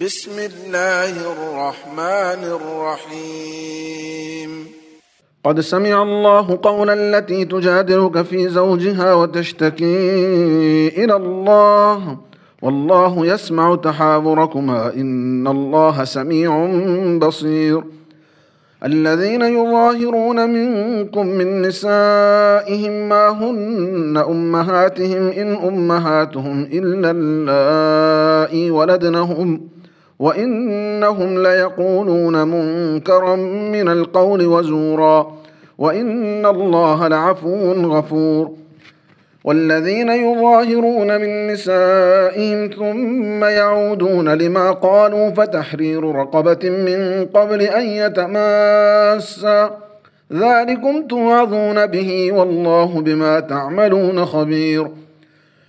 بسم الله الرحمن الرحيم. قد سمع الله قول التي تجادلك في زوجها وتشتكي إلى الله. والله يسمع تحاوركما. إن الله سميع بصير. الذين يظاهرون منكم من نسائهم ما هن أمهاتهم إن أمهاتهم إلا اللائي ولدنهم وإنهم ليقولون منكرا من القول وزورا وإن الله لعفو غفور. والذين يظاهرون من نسائهم ثم يعودون لما قالوا فتحرير رقبة من قبل أن يتماسا. ذلكم توعظون به والله بما تعملون خبير.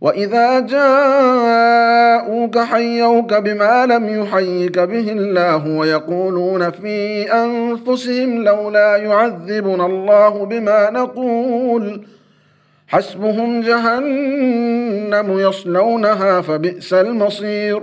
واذا جاءوك حيوك بما لم يحيك به الله ويقولون في انفسهم لولا يعذبنا الله بما نقول حسبهم جهنم يصلونها فبئس المصير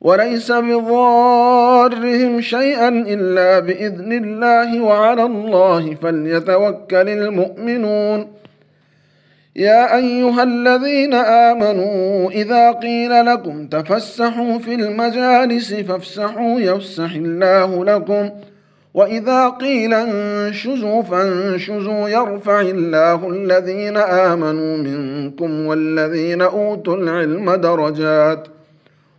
وليس بضارهم شيئا إلا بإذن الله وعلى الله فليتوكل المؤمنون. يا أيها الذين آمنوا إذا قيل لكم تفسحوا في المجالس فافسحوا يفسح الله لكم وإذا قيل انشزوا فانشزوا يرفع الله الذين آمنوا منكم والذين أوتوا العلم درجات.